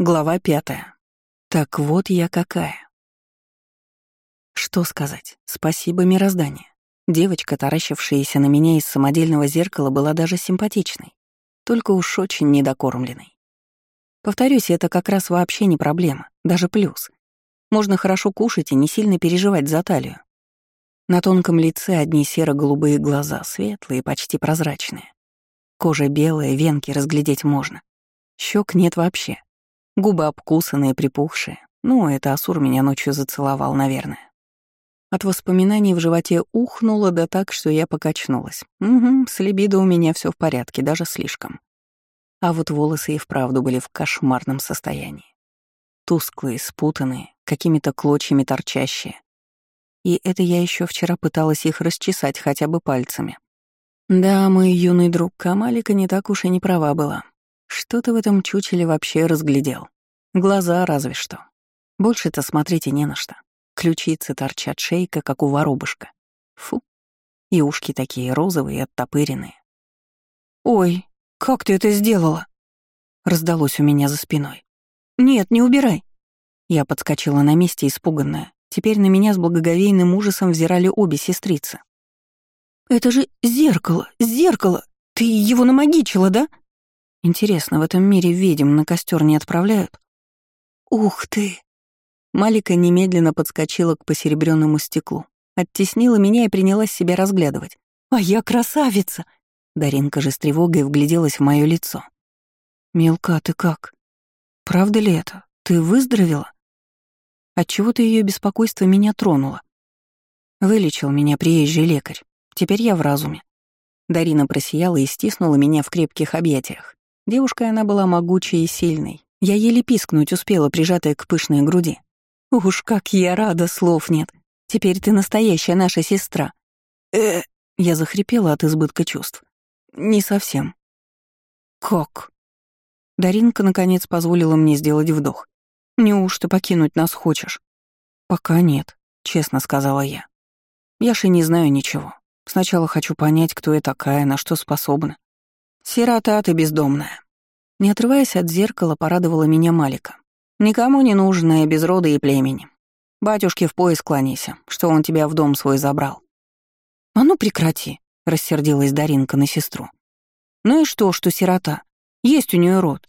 Глава пятая. Так вот я какая. Что сказать? Спасибо мироздание. Девочка, таращившаяся на меня из самодельного зеркала, была даже симпатичной, только уж очень недокормленной. Повторюсь, это как раз вообще не проблема, даже плюс. Можно хорошо кушать и не сильно переживать за талию. На тонком лице одни серо-голубые глаза, светлые, почти прозрачные. Кожа белая, венки разглядеть можно. Щек нет вообще. Губы обкусанные, припухшие. Ну, это Асур меня ночью зацеловал, наверное. От воспоминаний в животе ухнуло да так, что я покачнулась. Угу, с либидо у меня все в порядке, даже слишком. А вот волосы и вправду были в кошмарном состоянии. Тусклые, спутанные, какими-то клочьями торчащие. И это я еще вчера пыталась их расчесать хотя бы пальцами. Да, мой юный друг Камалика не так уж и не права была. Что ты в этом чучеле вообще разглядел? Глаза разве что. Больше-то смотреть и не на что. Ключицы торчат шейка, как у воробушка. Фу. И ушки такие розовые, оттопыренные. «Ой, как ты это сделала?» Раздалось у меня за спиной. «Нет, не убирай!» Я подскочила на месте, испуганная. Теперь на меня с благоговейным ужасом взирали обе сестрицы. «Это же зеркало, зеркало! Ты его намагичила, да?» Интересно, в этом мире ведьм на костер не отправляют? Ух ты! Малика немедленно подскочила к посеребренному стеклу, оттеснила меня и принялась себя разглядывать. «А я красавица!» Даринка же с тревогой вгляделась в мое лицо. «Мелка, ты как? Правда ли это? Ты выздоровела?» Отчего-то ее беспокойство меня тронуло. Вылечил меня приезжий лекарь. Теперь я в разуме. Дарина просияла и стиснула меня в крепких объятиях. Девушкой она была могучей и сильной. Я еле пискнуть успела, прижатая к пышной груди. «Уж как я рада, слов нет. Теперь ты настоящая наша сестра». «Э...» — я захрипела от избытка чувств. «Не совсем». «Как?» Даринка, наконец, позволила мне сделать вдох. «Неужто покинуть нас хочешь?» «Пока нет», — честно сказала я. «Я же не знаю ничего. Сначала хочу понять, кто я такая, на что способна. «Сирота ты бездомная». Не отрываясь от зеркала, порадовала меня Малика. «Никому не нужная, без рода и племени. Батюшке в пояс клонися, что он тебя в дом свой забрал». «А ну прекрати», — рассердилась Даринка на сестру. «Ну и что, что сирота? Есть у нее род.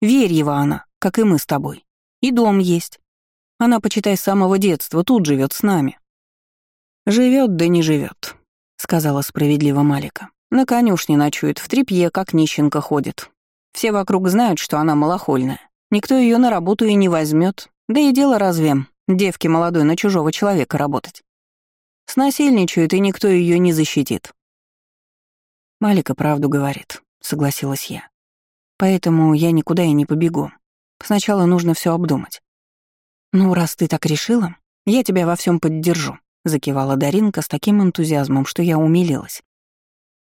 Верьева она, как и мы с тобой. И дом есть. Она, почитай, с самого детства тут живет с нами». Живет да не живет, сказала справедливо Малика. На конюшне ночует, в трепье, как нищенка ходит. Все вокруг знают, что она малохольная. Никто ее на работу и не возьмет. Да и дело разве девке молодой на чужого человека работать? Снасильничают, и никто ее не защитит. Малика правду говорит, согласилась я. Поэтому я никуда и не побегу. Сначала нужно все обдумать. Ну, раз ты так решила, я тебя во всем поддержу, закивала Даринка с таким энтузиазмом, что я умилилась.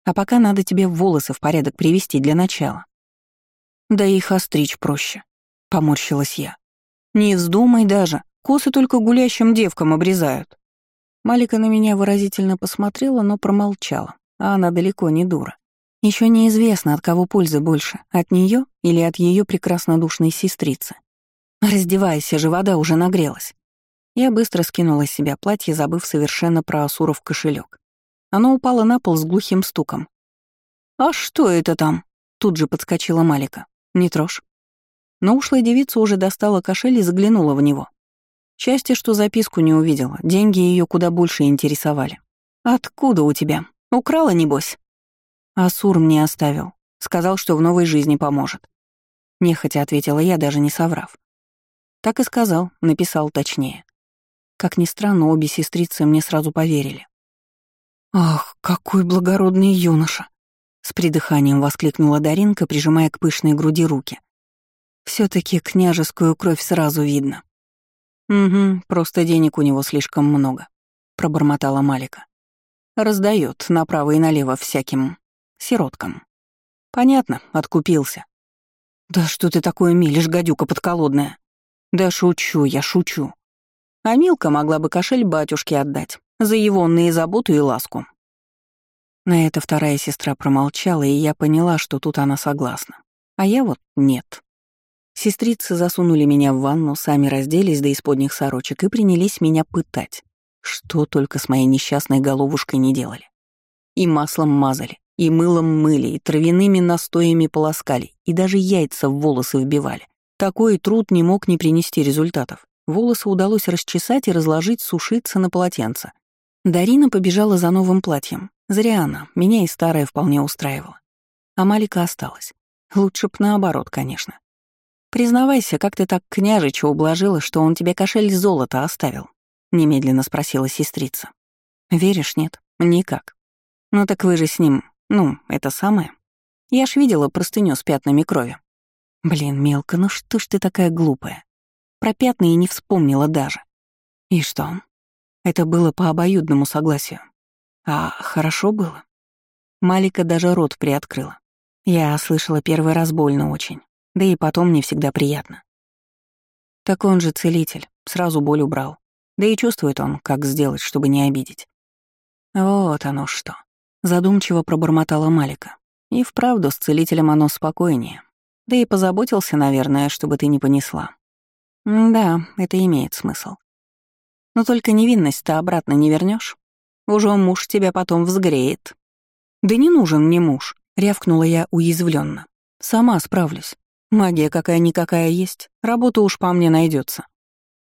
А пока надо тебе волосы в порядок привести для начала. Да их остричь проще, — поморщилась я. Не вздумай даже, косы только гулящим девкам обрезают. Малика на меня выразительно посмотрела, но промолчала, а она далеко не дура. Еще неизвестно, от кого пользы больше, от нее или от ее прекраснодушной сестрицы. Раздевайся же, вода уже нагрелась. Я быстро скинула с себя платье, забыв совершенно про Асуров кошелек. Оно упало на пол с глухим стуком. «А что это там?» — тут же подскочила Малика. «Не трожь». Но ушлая девица уже достала кошель и заглянула в него. Счастье, что записку не увидела, деньги ее куда больше интересовали. «Откуда у тебя? Украла, небось?» «Асур мне оставил. Сказал, что в новой жизни поможет». Нехотя ответила я, даже не соврав. Так и сказал, написал точнее. Как ни странно, обе сестрицы мне сразу поверили. «Ах, какой благородный юноша!» С придыханием воскликнула Даринка, прижимая к пышной груди руки. все таки княжескую кровь сразу видно». «Угу, просто денег у него слишком много», — пробормотала Малика. Раздает направо и налево всяким сироткам. Понятно, откупился. Да что ты такое мелешь, гадюка подколодная? Да шучу я, шучу. А Милка могла бы кошель батюшке отдать за егонные заботу и ласку. На это вторая сестра промолчала, и я поняла, что тут она согласна. А я вот нет. Сестрицы засунули меня в ванну, сами разделись до исподних сорочек и принялись меня пытать. Что только с моей несчастной головушкой не делали. И маслом мазали, и мылом мыли, и травяными настоями полоскали, и даже яйца в волосы вбивали. Такой труд не мог не принести результатов. Волосы удалось расчесать и разложить сушиться на полотенце. Дарина побежала за новым платьем. Зря она, меня и старое вполне устраивало. А Малика осталась. Лучше б наоборот, конечно. «Признавайся, как ты так княжича ублажила, что он тебе кошель золота оставил?» — немедленно спросила сестрица. «Веришь, нет? Никак. Ну так вы же с ним, ну, это самое. Я ж видела простыню с пятнами крови. Блин, мелко, ну что ж ты такая глупая? Про пятна и не вспомнила даже. И что? Это было по обоюдному согласию. А хорошо было? Малика даже рот приоткрыла. Я слышала первый раз больно очень, да и потом не всегда приятно. Так он же целитель, сразу боль убрал. Да и чувствует он, как сделать, чтобы не обидеть. Вот оно что. Задумчиво пробормотала Малика. И вправду с целителем оно спокойнее. Да и позаботился, наверное, чтобы ты не понесла. Да, это имеет смысл. Но только невинность-то обратно не вернешь. Уже муж тебя потом взгреет. Да не нужен мне муж, рявкнула я уязвленно. Сама справлюсь. Магия какая-никакая есть, работа уж по мне найдется.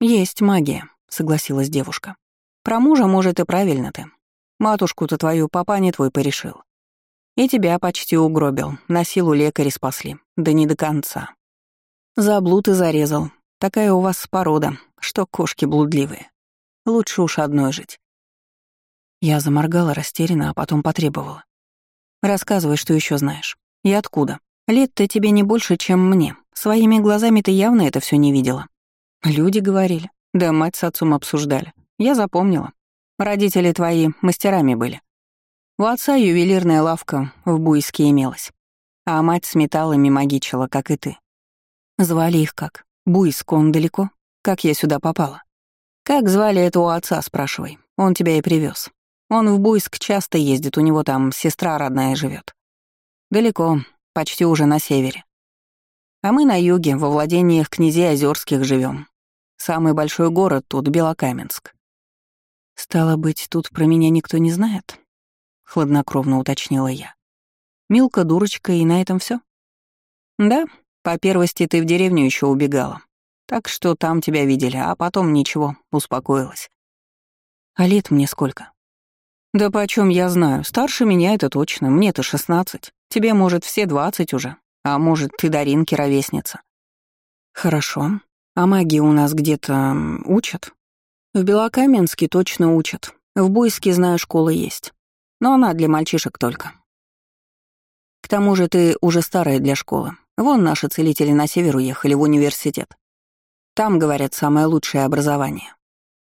Есть магия, согласилась девушка. Про мужа, может, и правильно ты. Матушку-то твою папа не твой порешил. И тебя почти угробил, на силу лекари спасли, да не до конца. Заблуд и зарезал, Такая у вас порода, что кошки блудливые. Лучше уж одной жить. Я заморгала растерянно, а потом потребовала. Рассказывай, что еще знаешь. И откуда? Лет-то тебе не больше, чем мне. Своими глазами ты явно это все не видела. Люди говорили. Да мать с отцом обсуждали. Я запомнила. Родители твои мастерами были. У отца ювелирная лавка в Буйске имелась. А мать с металлами магичила, как и ты. Звали их как? Буйск, он далеко? Как я сюда попала? Как звали этого отца, спрашивай. Он тебя и привез. Он в Буйск часто ездит, у него там сестра родная живет. Далеко, почти уже на севере. А мы на юге, во владениях князей Озерских живем. Самый большой город тут — Белокаменск. «Стало быть, тут про меня никто не знает?» — хладнокровно уточнила я. «Милка дурочка, и на этом все? «Да, по первости ты в деревню еще убегала. Так что там тебя видели, а потом ничего, успокоилась. А лет мне сколько? Да почем я знаю, старше меня это точно, мне-то шестнадцать. Тебе, может, все двадцать уже, а может, ты Даринки ровесница. Хорошо. А магии у нас где-то учат? В Белокаменске точно учат. В Буйске, знаю, школа есть. Но она для мальчишек только. К тому же ты уже старая для школы. Вон наши целители на север уехали в университет. Там, говорят, самое лучшее образование.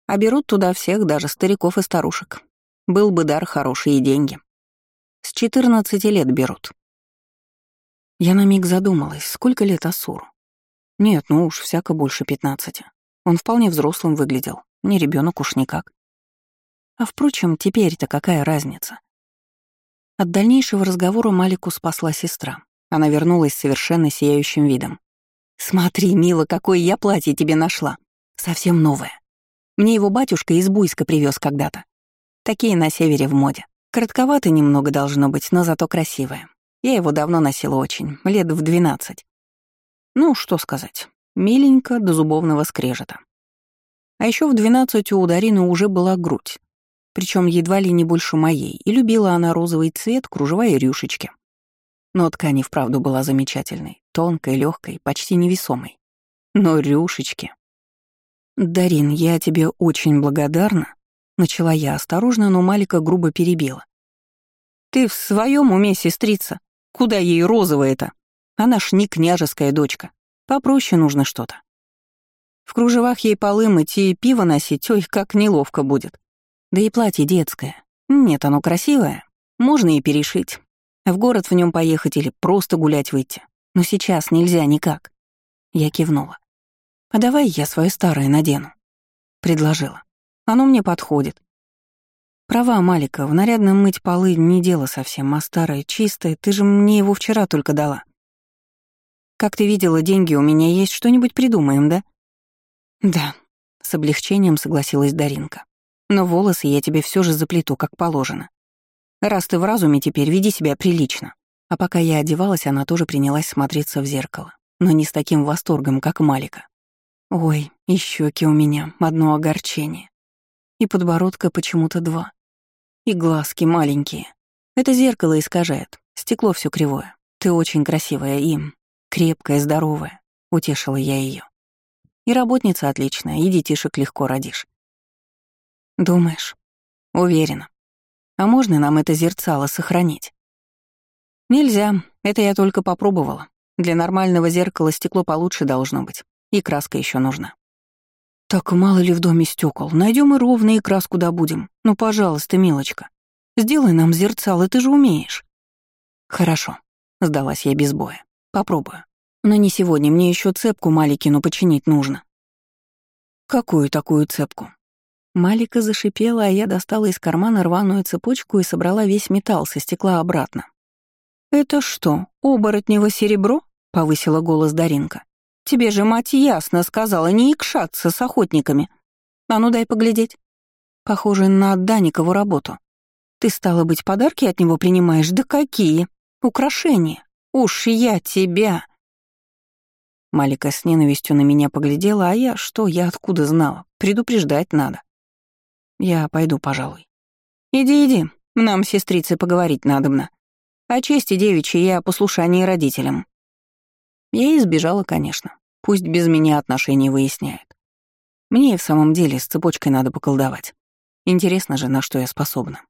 А берут туда всех, даже стариков и старушек. Был бы дар хороший и деньги. С 14 лет берут. Я на миг задумалась, сколько лет Асуру. Нет, ну уж всяко больше 15. Он вполне взрослым выглядел, не ребенок уж никак. А впрочем, теперь-то какая разница? От дальнейшего разговора Малику спасла сестра. Она вернулась совершенно сияющим видом. «Смотри, мила, какое я платье тебе нашла. Совсем новое. Мне его батюшка из Буйска привез когда-то. Такие на севере в моде. Коротковато немного должно быть, но зато красивое. Я его давно носила очень, лет в двенадцать. Ну, что сказать, миленько до зубовного скрежета. А еще в двенадцать у Дарины уже была грудь, причем едва ли не больше моей, и любила она розовый цвет, кружева и рюшечки. Но ткань и вправду была замечательной, тонкой, легкой, почти невесомой. Но рюшечки... «Дарин, я тебе очень благодарна», — начала я осторожно, но Малика грубо перебила. «Ты в своем уме, сестрица? Куда ей розовая-то? Она ж не княжеская дочка. Попроще нужно что-то. В кружевах ей полы мыть и пиво носить, ой, как неловко будет. Да и платье детское. Нет, оно красивое. Можно и перешить. В город в нем поехать или просто гулять выйти. Но сейчас нельзя никак. Я кивнула. «А давай я свое старое надену», — предложила. «Оно мне подходит». «Права, Малика, в нарядном мыть полы не дело совсем, а старое, чистое, ты же мне его вчера только дала». Как ты видела, деньги у меня есть, что-нибудь придумаем, да?» «Да», — с облегчением согласилась Даринка. «Но волосы я тебе все же заплету, как положено. Раз ты в разуме теперь, веди себя прилично». А пока я одевалась, она тоже принялась смотреться в зеркало, но не с таким восторгом, как Малика. Ой, и щеки у меня, одно огорчение. И подбородка почему-то два. И глазки маленькие. Это зеркало искажает, стекло все кривое. Ты очень красивая и крепкая, здоровая, утешила я ее. И работница отличная, и детишек легко родишь. Думаешь? Уверена. А можно нам это зерцало сохранить? Нельзя, это я только попробовала. Для нормального зеркала стекло получше должно быть. И краска еще нужна. Так мало ли в доме стекол. Найдем и ровно, и краску добудем. Ну, пожалуйста, милочка. Сделай нам зерцало, ты же умеешь. Хорошо, сдалась я без боя. Попробую. Но не сегодня, мне еще цепку Маликину починить нужно. Какую такую цепку? Малика зашипела, а я достала из кармана рваную цепочку и собрала весь металл со стекла обратно. «Это что, оборотнево серебро?» — повысила голос Даринка. «Тебе же мать ясно сказала не икшаться с охотниками. А ну дай поглядеть. Похоже на Даникову работу. Ты, стало быть, подарки от него принимаешь? Да какие? Украшения. Уж я тебя!» Малика с ненавистью на меня поглядела, а я что, я откуда знала? Предупреждать надо. Я пойду, пожалуй. Иди, иди, нам, сестрицы, поговорить надобно. О чести девичьей и о послушании родителям. Я и сбежала, конечно. Пусть без меня отношения выясняет. Мне и в самом деле с цепочкой надо поколдовать. Интересно же, на что я способна.